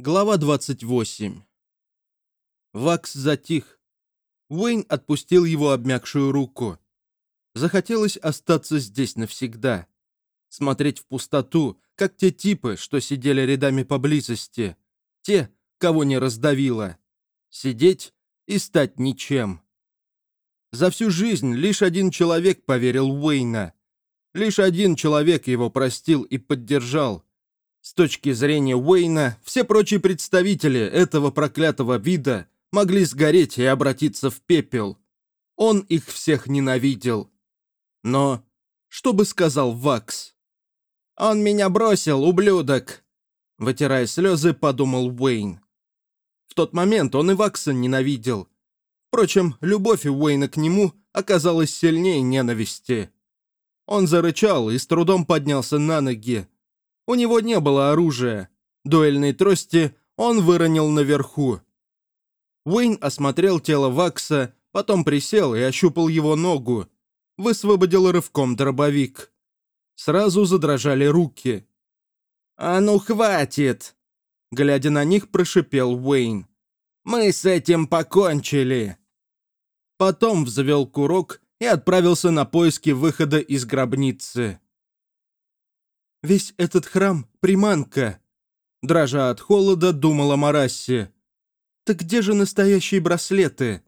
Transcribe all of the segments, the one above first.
Глава 28 Вакс затих. Уэйн отпустил его обмякшую руку. Захотелось остаться здесь навсегда. Смотреть в пустоту, как те типы, что сидели рядами поблизости. Те, кого не раздавило. Сидеть и стать ничем. За всю жизнь лишь один человек поверил Уэйна. Лишь один человек его простил и поддержал. С точки зрения Уэйна, все прочие представители этого проклятого вида могли сгореть и обратиться в пепел. Он их всех ненавидел. Но что бы сказал Вакс? «Он меня бросил, ублюдок!» Вытирая слезы, подумал Уэйн. В тот момент он и Вакса ненавидел. Впрочем, любовь Уэйна к нему оказалась сильнее ненависти. Он зарычал и с трудом поднялся на ноги. У него не было оружия. Дуэльные трости он выронил наверху. Уэйн осмотрел тело Вакса, потом присел и ощупал его ногу. Высвободил рывком дробовик. Сразу задрожали руки. «А ну хватит!» Глядя на них, прошипел Уэйн. «Мы с этим покончили!» Потом взвел курок и отправился на поиски выхода из гробницы. Весь этот храм — приманка. Дрожа от холода, думала Марасси. Так где же настоящие браслеты?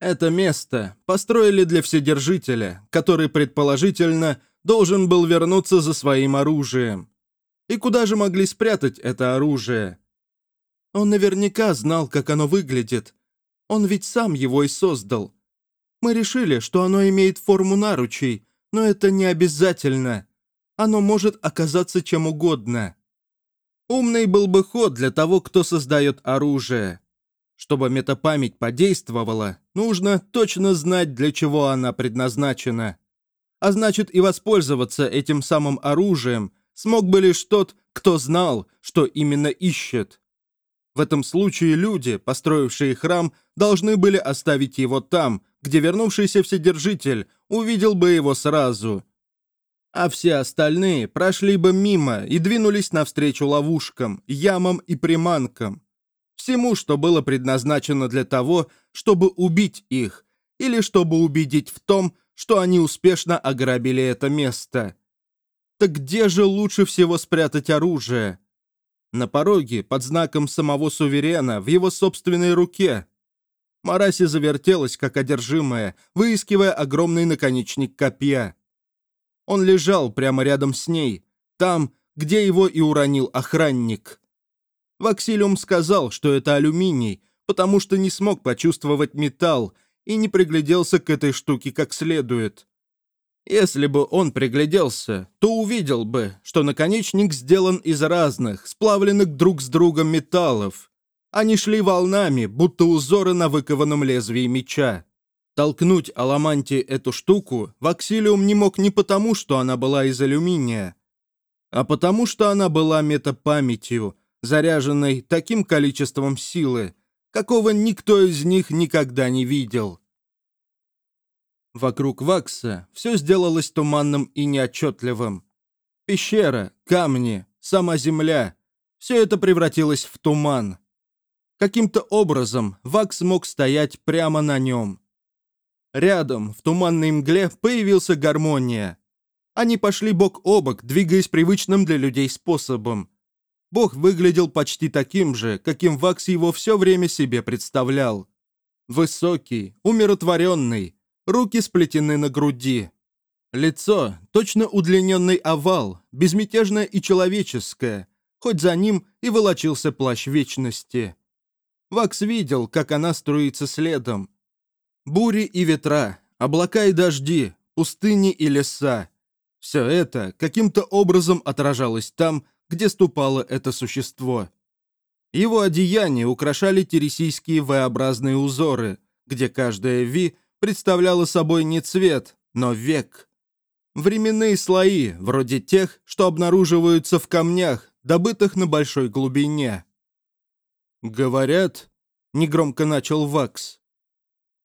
Это место построили для Вседержителя, который, предположительно, должен был вернуться за своим оружием. И куда же могли спрятать это оружие? Он наверняка знал, как оно выглядит. Он ведь сам его и создал. Мы решили, что оно имеет форму наручей, но это не обязательно оно может оказаться чем угодно. Умный был бы ход для того, кто создает оружие. Чтобы метапамять подействовала, нужно точно знать, для чего она предназначена. А значит и воспользоваться этим самым оружием смог бы лишь тот, кто знал, что именно ищет. В этом случае люди, построившие храм, должны были оставить его там, где вернувшийся Вседержитель увидел бы его сразу – а все остальные прошли бы мимо и двинулись навстречу ловушкам, ямам и приманкам. Всему, что было предназначено для того, чтобы убить их, или чтобы убедить в том, что они успешно ограбили это место. Так где же лучше всего спрятать оружие? На пороге, под знаком самого суверена, в его собственной руке. Мараси завертелась, как одержимая, выискивая огромный наконечник копья. Он лежал прямо рядом с ней, там, где его и уронил охранник. Ваксилиум сказал, что это алюминий, потому что не смог почувствовать металл и не пригляделся к этой штуке как следует. Если бы он пригляделся, то увидел бы, что наконечник сделан из разных, сплавленных друг с другом металлов. Они шли волнами, будто узоры на выкованном лезвии меча. Толкнуть Аламанти эту штуку Ваксилиум не мог не потому, что она была из алюминия, а потому, что она была метапамятью, заряженной таким количеством силы, какого никто из них никогда не видел. Вокруг Вакса все сделалось туманным и неотчетливым. Пещера, камни, сама земля — все это превратилось в туман. Каким-то образом Вакс мог стоять прямо на нем. Рядом, в туманной мгле, появился гармония. Они пошли бок о бок, двигаясь привычным для людей способом. Бог выглядел почти таким же, каким Вакс его все время себе представлял. Высокий, умиротворенный, руки сплетены на груди. Лицо — точно удлиненный овал, безмятежное и человеческое, хоть за ним и волочился плащ вечности. Вакс видел, как она струится следом, Бури и ветра, облака и дожди, пустыни и леса. Все это каким-то образом отражалось там, где ступало это существо. Его одеяния украшали тересийские V-образные узоры, где каждая Ви представляла собой не цвет, но век. Временные слои, вроде тех, что обнаруживаются в камнях, добытых на большой глубине. «Говорят», — негромко начал Вакс,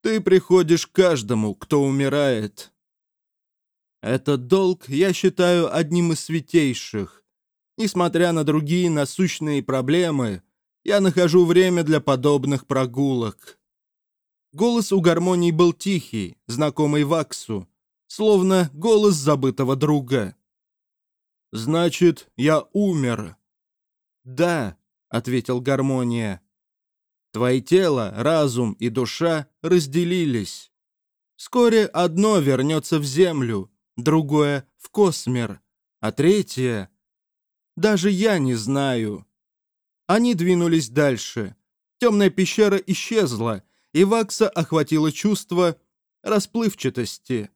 ты приходишь каждому, кто умирает. Этот долг я считаю одним из святейших. Несмотря на другие насущные проблемы, я нахожу время для подобных прогулок. Голос у гармонии был тихий, знакомый Ваксу, словно голос забытого друга. «Значит, я умер». «Да», — ответил гармония. «Твои тело, разум и душа разделились. Вскоре одно вернется в землю, другое — в космер, а третье... Даже я не знаю». Они двинулись дальше. Темная пещера исчезла, и Вакса охватило чувство расплывчатости.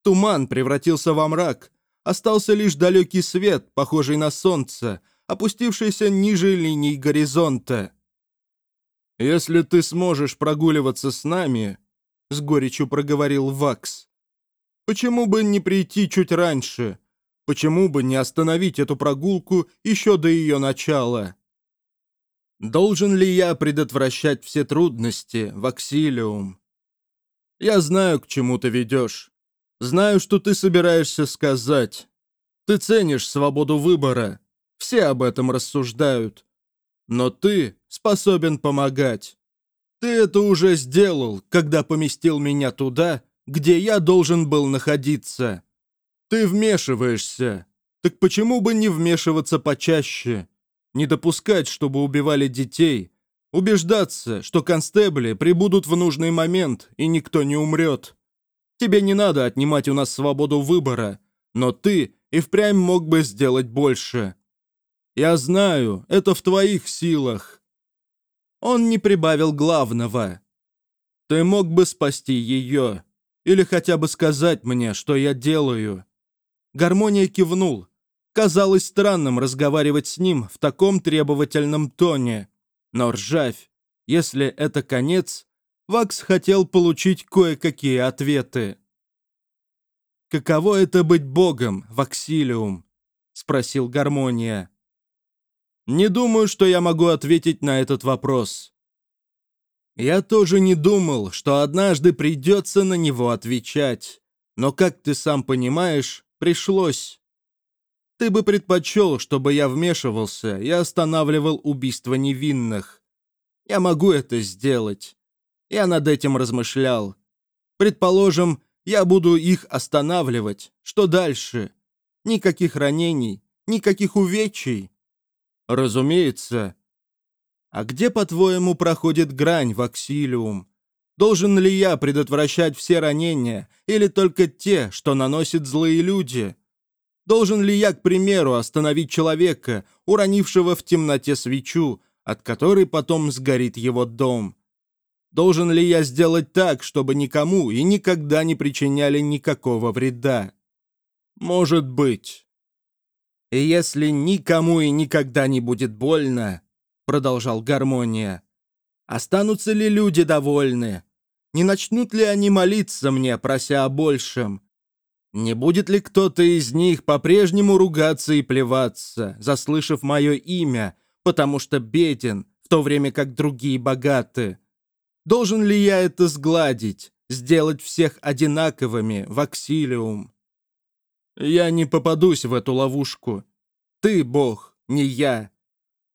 Туман превратился во мрак, остался лишь далекий свет, похожий на солнце, опустившийся ниже линий горизонта. «Если ты сможешь прогуливаться с нами», — с горечью проговорил Вакс, «почему бы не прийти чуть раньше? Почему бы не остановить эту прогулку еще до ее начала?» Должен ли я предотвращать все трудности, Ваксилиум? Я знаю, к чему ты ведешь. Знаю, что ты собираешься сказать. Ты ценишь свободу выбора. Все об этом рассуждают. Но ты способен помогать. Ты это уже сделал, когда поместил меня туда, где я должен был находиться. Ты вмешиваешься. Так почему бы не вмешиваться почаще? не допускать, чтобы убивали детей, убеждаться, что констебли прибудут в нужный момент и никто не умрет. Тебе не надо отнимать у нас свободу выбора, но ты и впрямь мог бы сделать больше. Я знаю, это в твоих силах. Он не прибавил главного. Ты мог бы спасти ее, или хотя бы сказать мне, что я делаю. Гармония кивнул, Казалось странным разговаривать с ним в таком требовательном тоне. Но ржавь, если это конец, Вакс хотел получить кое-какие ответы. «Каково это быть богом, Ваксилиум?» — спросил Гармония. «Не думаю, что я могу ответить на этот вопрос. Я тоже не думал, что однажды придется на него отвечать, но, как ты сам понимаешь, пришлось». Ты бы предпочел, чтобы я вмешивался и останавливал убийство невинных. Я могу это сделать. Я над этим размышлял. Предположим, я буду их останавливать. Что дальше? Никаких ранений, никаких увечий. Разумеется. А где, по-твоему, проходит грань в аксилиум? Должен ли я предотвращать все ранения или только те, что наносят злые люди? Должен ли я, к примеру, остановить человека, уронившего в темноте свечу, от которой потом сгорит его дом? Должен ли я сделать так, чтобы никому и никогда не причиняли никакого вреда? Может быть. И если никому и никогда не будет больно, продолжал Гармония, останутся ли люди довольны? Не начнут ли они молиться мне, прося о большем? Не будет ли кто-то из них по-прежнему ругаться и плеваться, заслышав мое имя, потому что беден, в то время как другие богаты? Должен ли я это сгладить, сделать всех одинаковыми в аксилиум? Я не попадусь в эту ловушку. Ты, Бог, не я.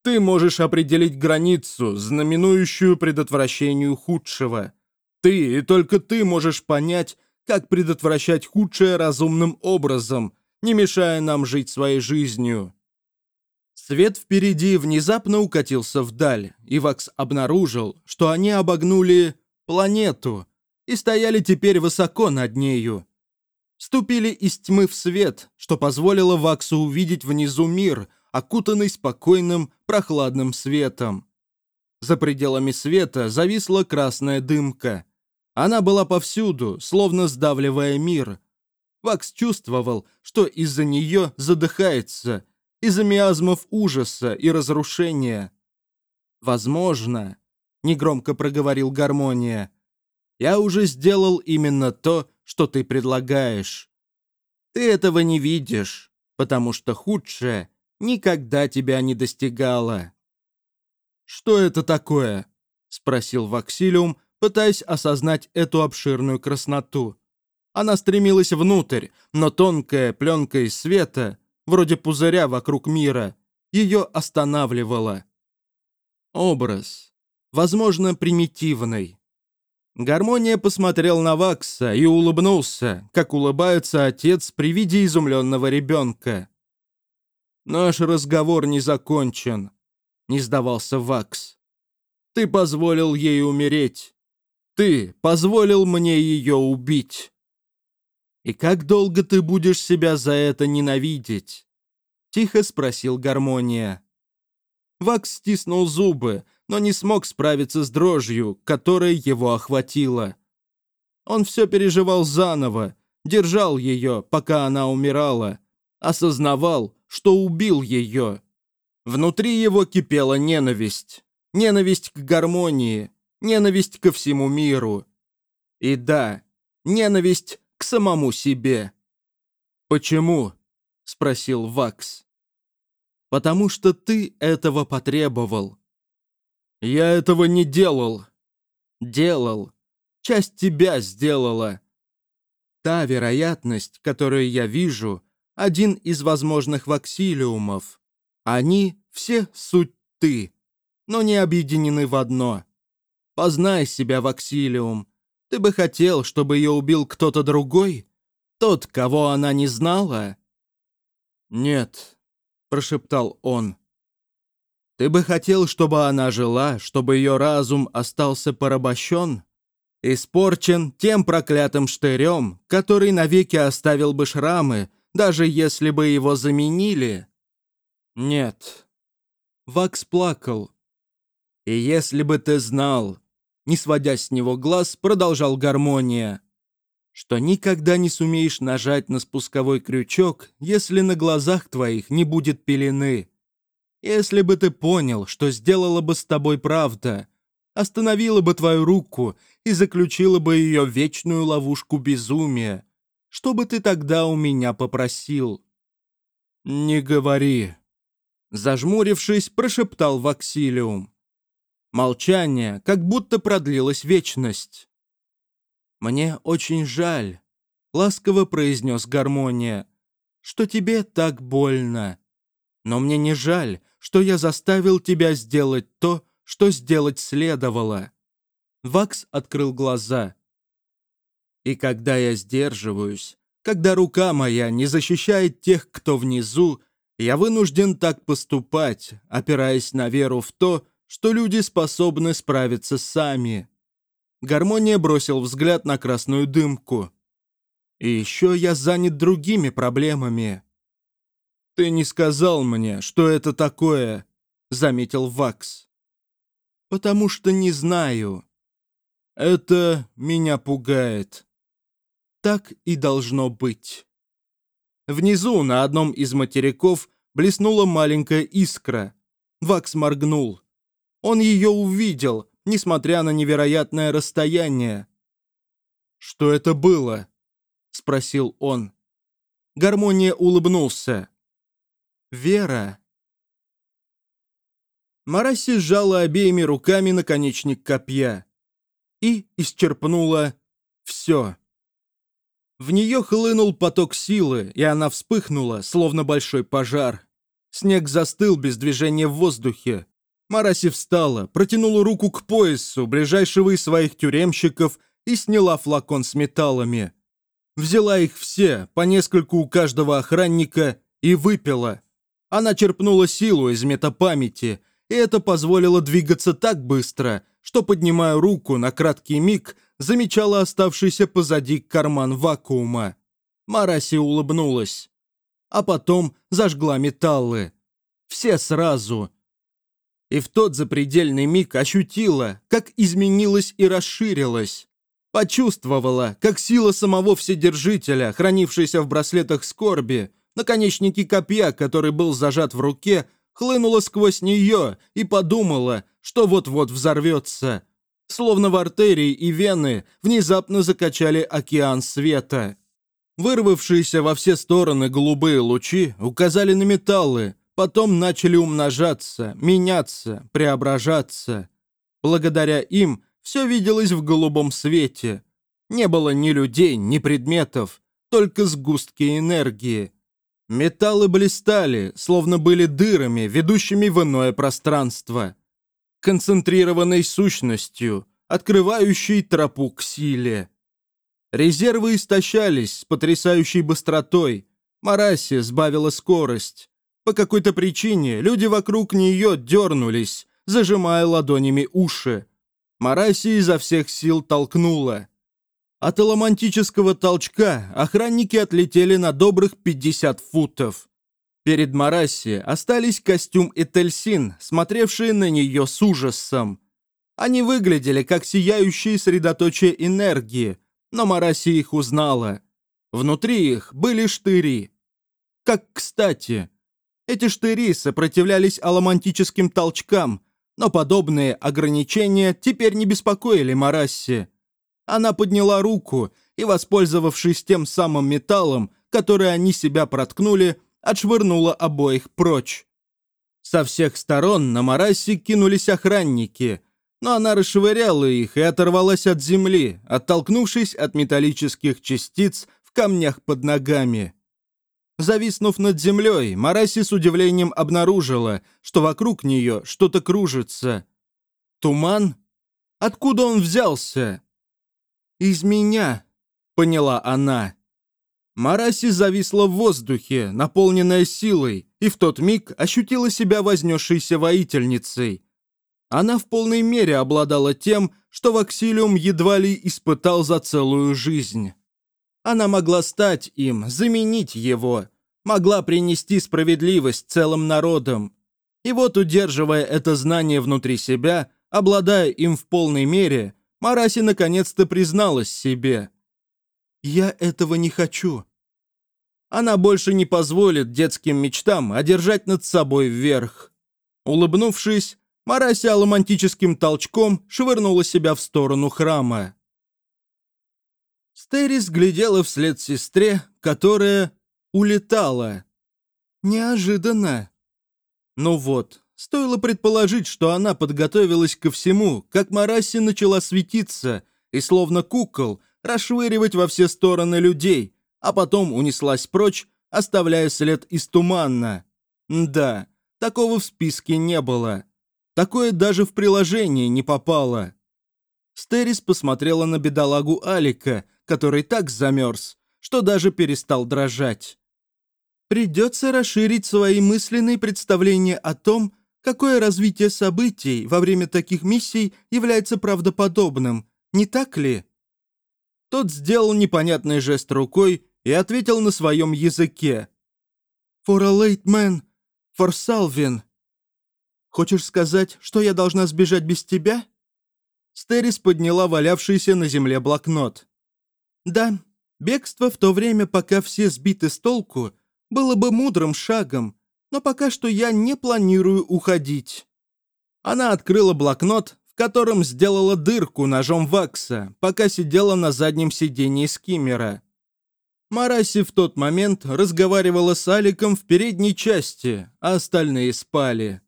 Ты можешь определить границу, знаменующую предотвращению худшего. Ты и только ты можешь понять, как предотвращать худшее разумным образом, не мешая нам жить своей жизнью. Свет впереди внезапно укатился вдаль, и Вакс обнаружил, что они обогнули планету и стояли теперь высоко над нею. Ступили из тьмы в свет, что позволило Ваксу увидеть внизу мир, окутанный спокойным, прохладным светом. За пределами света зависла красная дымка. Она была повсюду, словно сдавливая мир. Вакс чувствовал, что из-за нее задыхается, из-за миазмов ужаса и разрушения. «Возможно», — негромко проговорил Гармония, «я уже сделал именно то, что ты предлагаешь. Ты этого не видишь, потому что худшее никогда тебя не достигало». «Что это такое?» — спросил Ваксилиум, пытаясь осознать эту обширную красноту. Она стремилась внутрь, но тонкая пленка из света вроде пузыря вокруг мира, ее останавливало. Образ, возможно, примитивный. Гармония посмотрел на Вакса и улыбнулся, как улыбается отец при виде изумленного ребенка. «Наш разговор не закончен», — не сдавался Вакс. «Ты позволил ей умереть. Ты позволил мне ее убить. И как долго ты будешь себя за это ненавидеть?» Тихо спросил Гармония. Вакс стиснул зубы, но не смог справиться с дрожью, которая его охватила. Он все переживал заново, держал ее, пока она умирала, осознавал, что убил ее. Внутри его кипела ненависть. Ненависть к гармонии, ненависть ко всему миру. И да, ненависть к самому себе. «Почему?» — спросил Вакс. «Потому что ты этого потребовал», «Я этого не делал». «Делал. Часть тебя сделала». Та вероятность, которую я вижу, один из возможных ваксилиумов. Они все суть ты, но не объединены в одно. Познай себя, ваксилиум. Ты бы хотел, чтобы ее убил кто-то другой? Тот, кого она не знала? «Нет», — прошептал он. Ты бы хотел, чтобы она жила, чтобы ее разум остался порабощен? Испорчен тем проклятым штырем, который навеки оставил бы шрамы, даже если бы его заменили? Нет. Вакс плакал. И если бы ты знал, не сводя с него глаз, продолжал гармония, что никогда не сумеешь нажать на спусковой крючок, если на глазах твоих не будет пелены, если бы ты понял, что сделала бы с тобой правда, остановила бы твою руку и заключила бы ее вечную ловушку безумия, что бы ты тогда у меня попросил?» «Не говори», — зажмурившись, прошептал Ваксилиум. Молчание как будто продлилась вечность. «Мне очень жаль», — ласково произнес Гармония, — «что тебе так больно. Но мне не жаль, что я заставил тебя сделать то, что сделать следовало». Вакс открыл глаза. «И когда я сдерживаюсь, когда рука моя не защищает тех, кто внизу, я вынужден так поступать, опираясь на веру в то, что люди способны справиться сами». Гармония бросил взгляд на красную дымку. «И еще я занят другими проблемами. «Ты не сказал мне, что это такое», — заметил Вакс. «Потому что не знаю. Это меня пугает. Так и должно быть». Внизу, на одном из материков, блеснула маленькая искра. Вакс моргнул. Он ее увидел, несмотря на невероятное расстояние. «Что это было?» — спросил он. Гармония улыбнулся. Вера. Мараси сжала обеими руками наконечник копья и исчерпнула все. В нее хлынул поток силы, и она вспыхнула, словно большой пожар. Снег застыл без движения в воздухе. Мараси встала, протянула руку к поясу ближайшего из своих тюремщиков и сняла флакон с металлами. Взяла их все, по нескольку у каждого охранника, и выпила. Она черпнула силу из метапамяти, и это позволило двигаться так быстро, что, поднимая руку на краткий миг, замечала оставшийся позади карман вакуума. Мараси улыбнулась. А потом зажгла металлы. Все сразу. И в тот запредельный миг ощутила, как изменилась и расширилась. Почувствовала, как сила самого Вседержителя, хранившаяся в браслетах скорби, наконечники копья, который был зажат в руке, хлынула сквозь нее и подумала, что вот-вот взорвется. Словно в артерии и вены внезапно закачали океан света. Вырвавшиеся во все стороны голубые лучи указали на металлы, потом начали умножаться, меняться, преображаться. Благодаря им все виделось в голубом свете. Не было ни людей, ни предметов, только сгустки энергии. Металлы блистали, словно были дырами, ведущими в иное пространство. Концентрированной сущностью, открывающей тропу к силе. Резервы истощались с потрясающей быстротой. Мараси сбавила скорость. По какой-то причине люди вокруг нее дернулись, зажимая ладонями уши. Мараси изо всех сил толкнула. От аламантического толчка охранники отлетели на добрых 50 футов. Перед Мараси остались костюм и Тельсин, смотревшие на нее с ужасом. Они выглядели как сияющие средоточия энергии, но Мараси их узнала. Внутри их были штыри. Как кстати. Эти штыри сопротивлялись аламантическим толчкам, но подобные ограничения теперь не беспокоили Марасси. Она подняла руку и, воспользовавшись тем самым металлом, который они себя проткнули, отшвырнула обоих прочь. Со всех сторон на Марасси кинулись охранники, но она расшвыряла их и оторвалась от земли, оттолкнувшись от металлических частиц в камнях под ногами. Зависнув над землей, Мараси с удивлением обнаружила, что вокруг нее что-то кружится. Туман? Откуда он взялся? «Из меня», — поняла она. Мараси зависла в воздухе, наполненная силой, и в тот миг ощутила себя вознесшейся воительницей. Она в полной мере обладала тем, что Ваксилиум едва ли испытал за целую жизнь. Она могла стать им, заменить его, могла принести справедливость целым народам. И вот, удерживая это знание внутри себя, обладая им в полной мере, Мараси наконец-то призналась себе. «Я этого не хочу». Она больше не позволит детским мечтам одержать над собой вверх. Улыбнувшись, Мараси аломантическим толчком швырнула себя в сторону храма. Стерис глядела вслед сестре, которая улетала. Неожиданно. Ну вот, Стоило предположить, что она подготовилась ко всему, как Мараси начала светиться и, словно кукол, расшвыривать во все стороны людей, а потом унеслась прочь, оставляя след из туманна. Да, такого в списке не было. Такое даже в приложении не попало. Стерис посмотрела на бедолагу Алика, который так замерз, что даже перестал дрожать. Придется расширить свои мысленные представления о том, Какое развитие событий во время таких миссий является правдоподобным, не так ли? Тот сделал непонятный жест рукой и ответил на своем языке. «For a late man, for Salvin». «Хочешь сказать, что я должна сбежать без тебя?» Стерис подняла валявшийся на земле блокнот. «Да, бегство в то время, пока все сбиты с толку, было бы мудрым шагом, но пока что я не планирую уходить». Она открыла блокнот, в котором сделала дырку ножом вакса, пока сидела на заднем сидении скиммера. Мараси в тот момент разговаривала с Аликом в передней части, а остальные спали.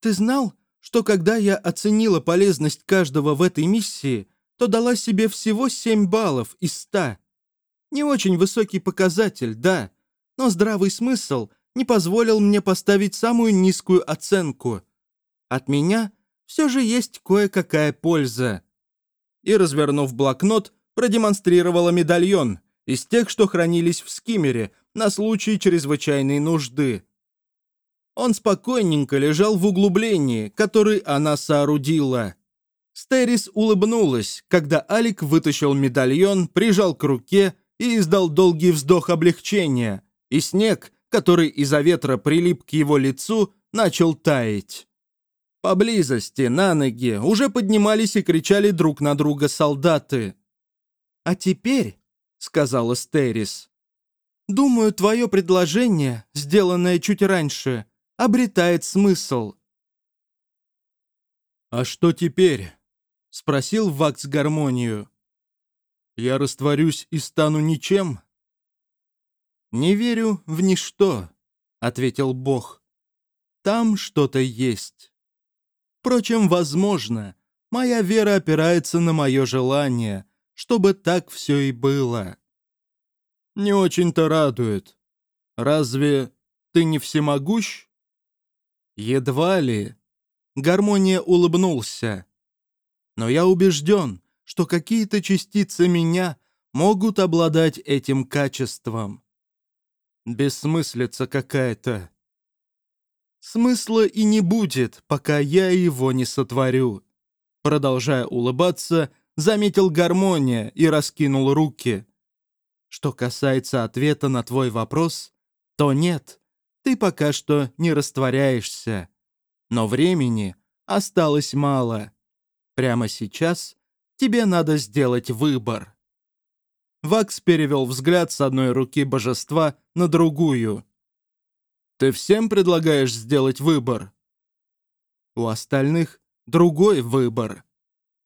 «Ты знал, что когда я оценила полезность каждого в этой миссии, то дала себе всего 7 баллов из 100? Не очень высокий показатель, да, но здравый смысл — не позволил мне поставить самую низкую оценку. От меня все же есть кое-какая польза. И, развернув блокнот, продемонстрировала медальон из тех, что хранились в скиммере на случай чрезвычайной нужды. Он спокойненько лежал в углублении, который она соорудила. Стерис улыбнулась, когда Алик вытащил медальон, прижал к руке и издал долгий вздох облегчения, и снег, который из-за ветра прилип к его лицу, начал таять. Поблизости, на ноги, уже поднимались и кричали друг на друга солдаты. «А теперь», — сказала Стерис, — «думаю, твое предложение, сделанное чуть раньше, обретает смысл». «А что теперь?» — спросил Вакс гармонию. «Я растворюсь и стану ничем?» «Не верю в ничто», — ответил Бог. «Там что-то есть. Впрочем, возможно, моя вера опирается на мое желание, чтобы так все и было». «Не очень-то радует». Разве ты не всемогущ? Едва ли. Гармония улыбнулся. Но я убежден, что какие-то частицы меня могут обладать этим качеством. Бессмыслица какая-то. Смысла и не будет, пока я его не сотворю. Продолжая улыбаться, заметил гармония и раскинул руки. Что касается ответа на твой вопрос, то нет, ты пока что не растворяешься. Но времени осталось мало. Прямо сейчас тебе надо сделать выбор. Вакс перевел взгляд с одной руки божества на другую. «Ты всем предлагаешь сделать выбор?» У остальных другой выбор.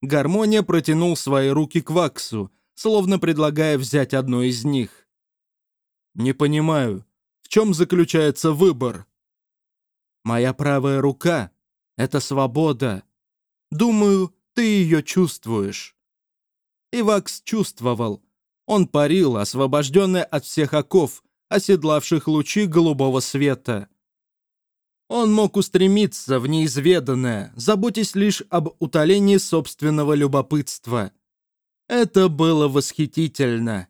Гармония протянул свои руки к Ваксу, словно предлагая взять одну из них. «Не понимаю, в чем заключается выбор?» «Моя правая рука — это свобода. Думаю, ты ее чувствуешь». И Вакс чувствовал. Он парил, освобожденный от всех оков, оседлавших лучи голубого света. Он мог устремиться в неизведанное, заботясь лишь об утолении собственного любопытства. Это было восхитительно.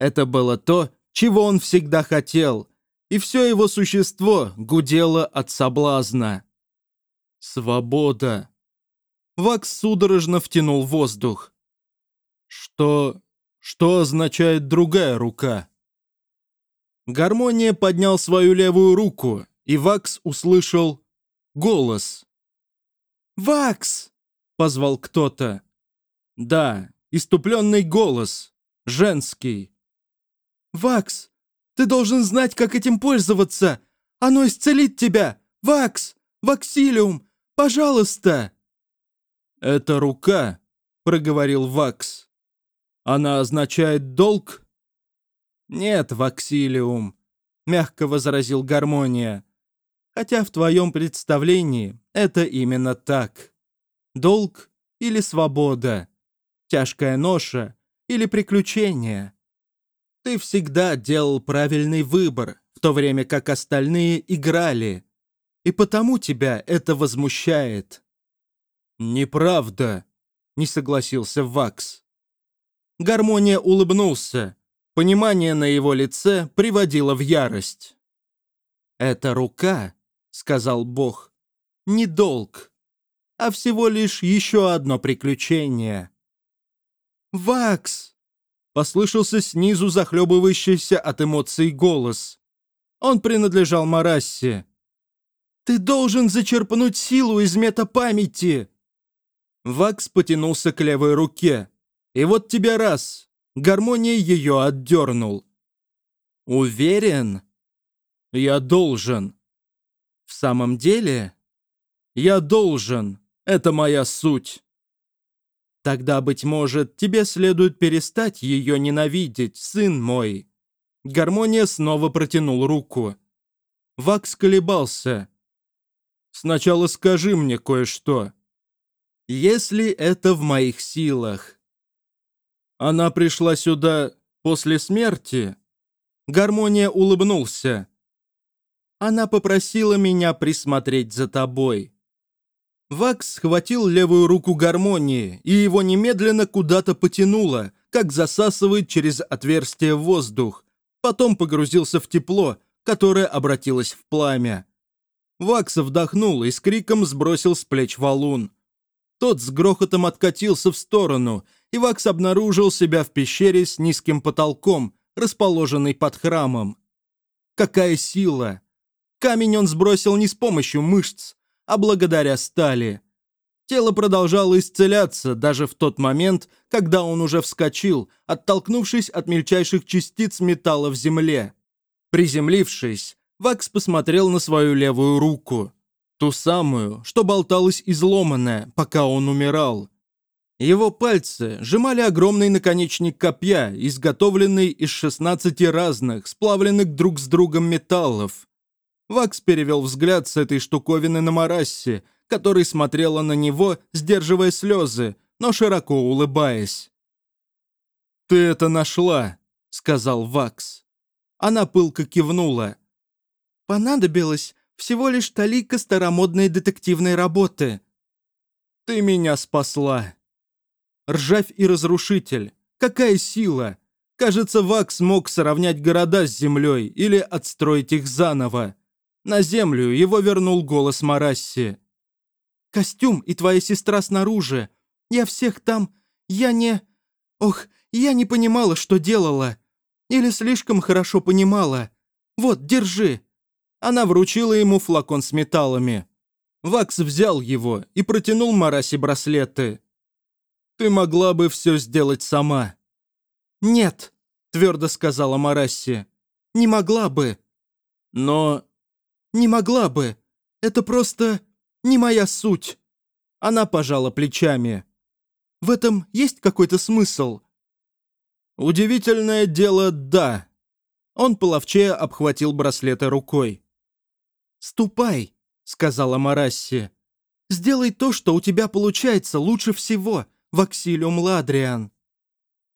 Это было то, чего он всегда хотел, и все его существо гудело от соблазна. Свобода. Вакс судорожно втянул воздух. Что... что означает другая рука? Гармония поднял свою левую руку, и Вакс услышал голос. «Вакс!» — позвал кто-то. Да, иступленный голос, женский. «Вакс, ты должен знать, как этим пользоваться! Оно исцелит тебя! Вакс! Ваксилиум! Пожалуйста!» «Это рука», — проговорил Вакс. «Она означает долг?» «Нет, Ваксилиум», — мягко возразил Гармония хотя в твоем представлении это именно так. Долг или свобода, тяжкая ноша или приключение. Ты всегда делал правильный выбор, в то время как остальные играли, и потому тебя это возмущает. «Неправда», — не согласился Вакс. Гармония улыбнулся. Понимание на его лице приводило в ярость. «Это рука сказал Бог, не долг, а всего лишь еще одно приключение. «Вакс!» — послышался снизу захлебывающийся от эмоций голос. Он принадлежал Марассе. «Ты должен зачерпнуть силу из метапамяти!» Вакс потянулся к левой руке. «И вот тебе раз!» Гармония ее отдернул. «Уверен?» «Я должен!» В самом деле, я должен, это моя суть. Тогда, быть может, тебе следует перестать ее ненавидеть, сын мой. Гармония снова протянул руку. Вакс колебался. Сначала скажи мне кое-что. Если это в моих силах. Она пришла сюда после смерти? Гармония улыбнулся. Она попросила меня присмотреть за тобой». Вакс схватил левую руку гармонии, и его немедленно куда-то потянуло, как засасывает через отверстие воздух. Потом погрузился в тепло, которое обратилось в пламя. Вакс вдохнул и с криком сбросил с плеч валун. Тот с грохотом откатился в сторону, и Вакс обнаружил себя в пещере с низким потолком, расположенной под храмом. Какая сила! Камень он сбросил не с помощью мышц, а благодаря стали. Тело продолжало исцеляться даже в тот момент, когда он уже вскочил, оттолкнувшись от мельчайших частиц металла в земле. Приземлившись, Вакс посмотрел на свою левую руку. Ту самую, что болталась изломанная, пока он умирал. Его пальцы сжимали огромный наконечник копья, изготовленный из 16 разных, сплавленных друг с другом металлов. Вакс перевел взгляд с этой штуковины на Марасси, который смотрела на него, сдерживая слезы, но широко улыбаясь. «Ты это нашла», — сказал Вакс. Она пылко кивнула. «Понадобилось всего лишь талика старомодной детективной работы. Ты меня спасла. Ржавь и разрушитель. Какая сила! Кажется, Вакс мог сравнять города с землей или отстроить их заново. На землю его вернул голос Марасси. «Костюм и твоя сестра снаружи. Я всех там... Я не... Ох, я не понимала, что делала. Или слишком хорошо понимала. Вот, держи». Она вручила ему флакон с металлами. Вакс взял его и протянул Марасе браслеты. «Ты могла бы все сделать сама». «Нет», — твердо сказала Марасси. «Не могла бы». «Но...» «Не могла бы. Это просто не моя суть». Она пожала плечами. «В этом есть какой-то смысл?» «Удивительное дело, да». Он половчее обхватил браслеты рукой. «Ступай», — сказала Марасси. «Сделай то, что у тебя получается лучше всего, Ваксилиум Ладриан».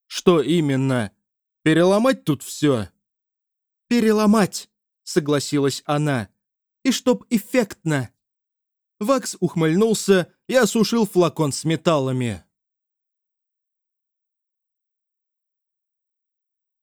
«Что именно? Переломать тут все?» «Переломать», — согласилась она. «И чтоб эффектно». Вакс ухмыльнулся и осушил флакон с металлами.